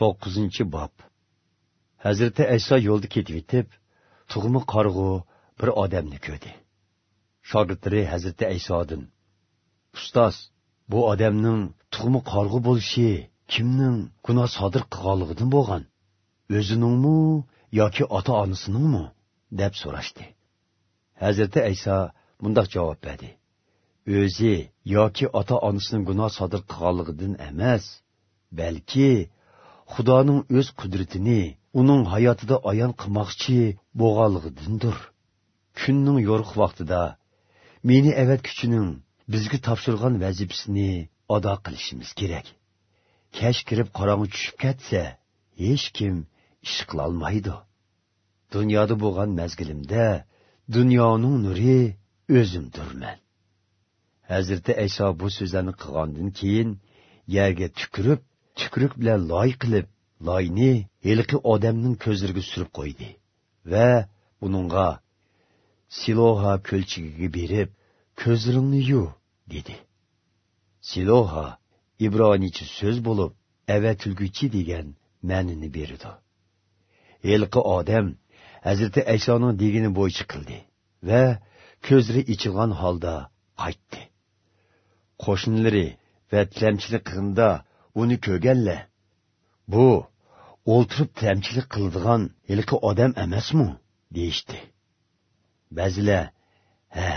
to'qqizinchi bob. Hazrati ayso yo'lda ketib yetib tug'mi qarg'u bir odamni ko'rdi. Shogirdlari hazrati aysodan ustoz bu odamning tug'mi qarg'u bo'lishi kimning gunoh sodir qilganligidan bo'lgan? O'ziningmi yoki ota onasiningmi deb so'rashdi. Hazrati ayso bundoq javob berdi. O'zi yoki ota onasining gunoh sodir qilganligidan emas balki xudoning o'z qudratini uning hayotida ayon qilmoqchi bo'lganligidandir. Kunning yo'riq vaqtida meni avat kuchining bizga topshirgan vazifasini ado qilishimiz kerak. Kash kirib qorong'i tushib ketsa hech kim ish qilolmaydi dunyoda bo'lgan mazgilimda dunyoning nuri o'zimdirman hazrati ayso bu so'zlarni qilgandan keyin yerga tukirib tukruk bilan loy qilib loyni heliqi odamning ko'zlariga surib qo'ydi va uningga siloha ko'lchigiga berib ko'zlaringni yu dedi. Siloha ibroniycha so'z bo'lib avatilguchi degan ma'nini berdi. Heliqi odam hazrati aysoning degini bo'yicha qildi va ko'zlari ichilgan holda qaytdi. Qo'shnilari va tilamchilik qilganda uni ko'rganlar bu o'ltirib tilamchilik qiladigan ilki odam emasmi? deyishdi. Ba'zilar ha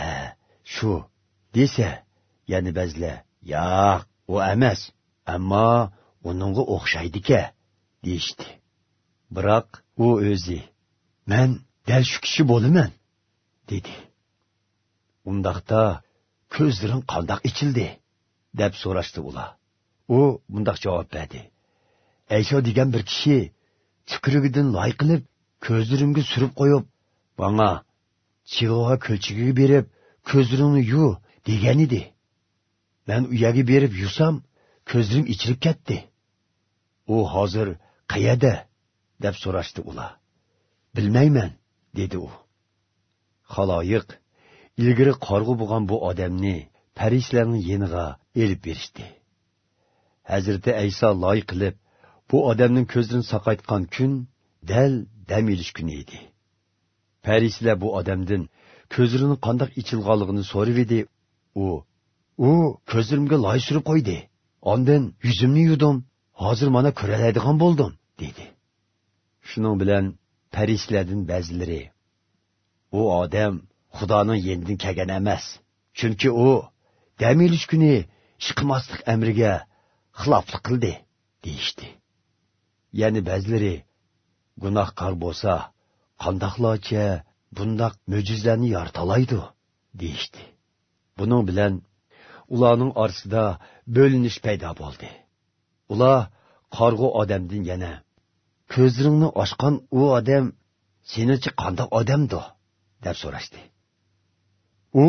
shu desa yana ba'zilar yo'q u emas ammo uningga o'xshaydika deyishdi. Biroq u o'zi man dal shu kishi bo'laman dedi. Undaqda ko'zlaring qandoq ichildi deb so'rashdi ular. U bundoq javob berdi. Aysho degan bir kishi tukrigidan loy qilib ko'zlarimga surib qo'yib manga chiroga ko'lchigiga berib ko'zlaringni yu degan edi. Man uyaga berib yuvsam ko'zlarim ichilib ketdi. U hozir qayerda? deb so'rashdi ular. Bilmayman dedi u. Xaloyiq ilgari qorg'u bo'lgan bu odamni parislarning yeniga elib berishdi. Hazrati ayso loy qilib bu odamning ko'zini soqaytgan kun dal dam ilish kuni edi. Parislar bu odamdan ko'zini qandoq ichilganligini so'rab edi. U u ko'zimga loy surib qo'ydi. Ondan yuzimni yudim hozir mana ko'ralaydigan bo'ldim dedi. Shuning bilan parislardan ba'zilari u odam xudoning yendin kelgan emas chunki u dam ilish kuni chiqmaslik amriga xiloflik qildi deyishdi. Ya'ni ba'zilari gunohkor bo'lsa qandoqlarcha bundoq mo'jizlarni yoritalaydi deyishdi. Buning bilan ularning orasida bo'linish paydo bo'ldi. Ular qorg'u odamdan yana. Ko'zingni ochgan u odam senichi qandoq odamdi deb so'rashdi. U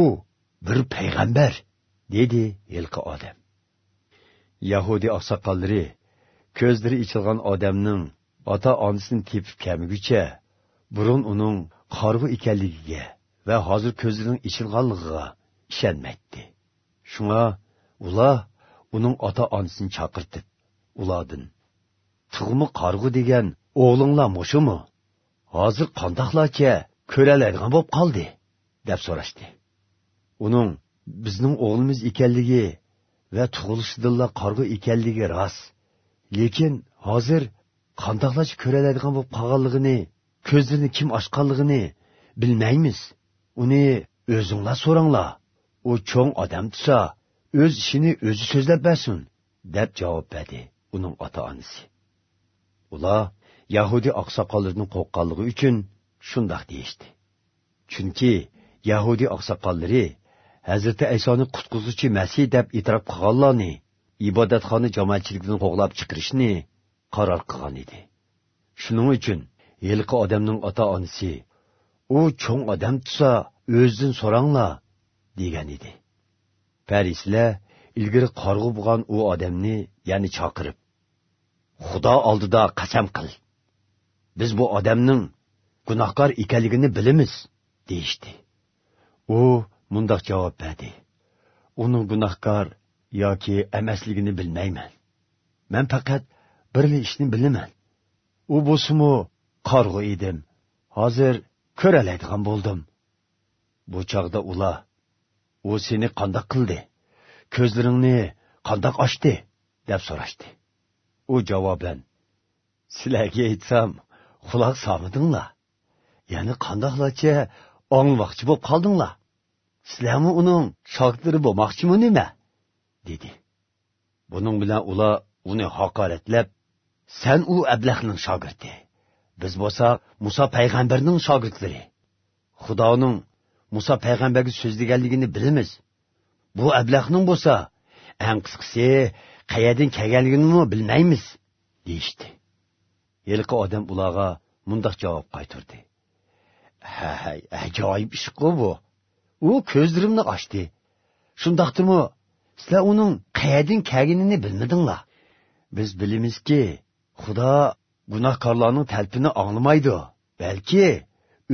bir payg'ambar dedi yilqi odam. Yahudiy oqsoqollari ko'zlari ichilgan odamning ota onasini tepib kamiguncha burun uning qorg'u ekanligiga va hozir ko'zining ichilganligiga ishonmaydi. Shunga ular uning ota onasini chaqirtib ulardan tug'mi qarg'u degan o'g'linglar mushumi hozir qandoqlarcha ko'raladigan bo'lib qoldi? deb so'rashdi. Uning bizning o'g'limiz ekanligi va tug'ilishidilla qarg'u ekanligi rost. Lekin hozir qandoqlash ko'raladigan bo'lib qolganligini ko'zini kim ochganligini bilmaymiz. Uni o'zinglar so'ranglar. U cho'ng odam tusa o'z ishini o'zi so'zlab bersin deb javob berdi uning ota onasi ular yahudiy oqsoqollarning qo'rqqanligi uchun shundoq deyishdi. Chunki yahudiy oqsoqollari hazrati aysoni qutquzuvchi masih deb e'tirof qilganlarni ibodatxona jamoatchiligidan qo'g'lab chiqarishni qaror qilgan edi. Shuning uchun yilqi odamning ota onasi u cho'ng odam tusa o'zidan so'ranglar degan edi. Parislar ilgari qorg'u bo'lgan u odamni ya'ni chaqirib xudo oldida qasam qil. Biz bu odamning gunohkor ekanligini bilamiz deyishdi. U mundoq javob berdi. Uning gunohkor yoki emasligini bilmayman. Man faqat bir ishni bilaman. U bo'lsimu qarg'u edim. Hozir ko'ralaydigan bo'ldim. Bu chog'da ular u seni qandoq qildi? Ko'zlaringni qandoq ochdi? deb so'rashdi. U javoban sizlarga aytsam quloq solmadinglar. Ya'ni qandoqlarcha ongmoqchi bo'lib qoldinglar? Sizlarmi uning shogirdi bo'lmoqchimi nima? dedi. Buning bilan ular uni haqoratlab sen u ablahning shogirdi. Biz bo'lsak muso payg'ambarning shogirdlari. Xudoning muso payg'ambarga so'zlaganligini bilamiz. Bu ablahning bo'lsa eng qisqasi qayerdan kelganligini bilmaymiz deyishdi. Yilqi odam ularga mundoq javob qaytirdi ha ajoyib ish bu. U ko'zlarimni ochdi. Shundoqdimi sizlar uning qayerdan kelganini bilmadinglar. Biz bilamizki xudo gunohkorlarning talpini anglamaydi balki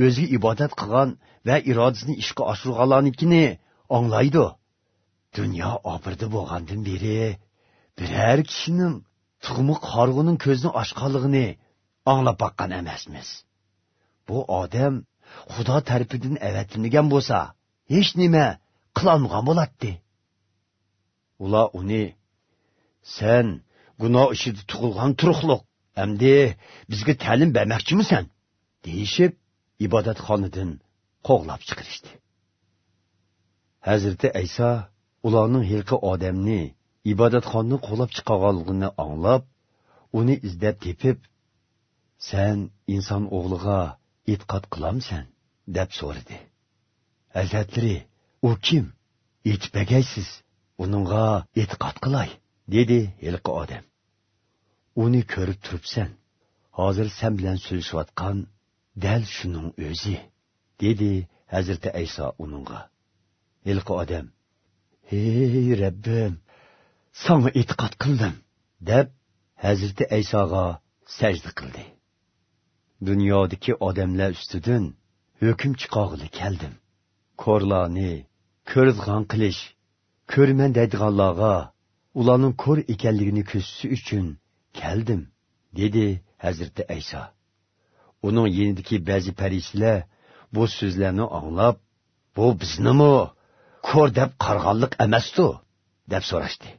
o'ziga ibodat qilgan va irodasini ishga oshirganlarnikini anglaydi. Dunyo obirda bo'lgandan beri biror kishining tug'mi qorg'uning ko'zini ochganligini anglab boqqan emasmiz. Bu odam xudo tarpidan avatilmagan bo'lsa hech nima qilolmagan bo'ladi ular uni sen gunoh ishida tug'ilgan turuqliq hamdi bizga ta'lim bermoqchimisan? deyishib ibodatxonadan qo'g'lab chiqirishdi hazrati ayso ularning hilqi odamni ibodatxonni qo'lab chiqarganligini anglab uni izlab tepib sen inson o'g'liga e'tiqod qilamsan deb so'radi. Hazratlari u kim? Aytib uningga e'tiqod qilay dedi hilqi odam. Uni ko'rib turibsan hozir sen bilan so'zlashayotgan dal shuning o'zi dedi hazrati ayso uningga. Ilqi odam hey rabbim sanga e'tiqod qildim deb hazrati aysoga sajda qildi. Dunyodagi odamlar ustidan hukm chiqog'ili keldim. Ko'rlarni ko'rdigan qilish ko'rman deydiganlarga ularning ko'r ekanligini ko'rsatish uchun keldim dedi hazrati ayso uning yenidiki ba'zi parishlar bu so'zlarni anglab bu biznimi? Ko'r deb qarg'anliq emasdu deb so'rashdi.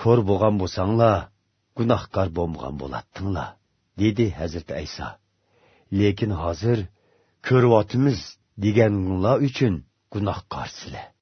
Ko'r bo'lgan bo'lsanglar gunohkor bo'lmagan bo'ladinglar dedi hazrati ayso lekin hozir ko'ryotimiz deganlar uchun gunohkorsizlar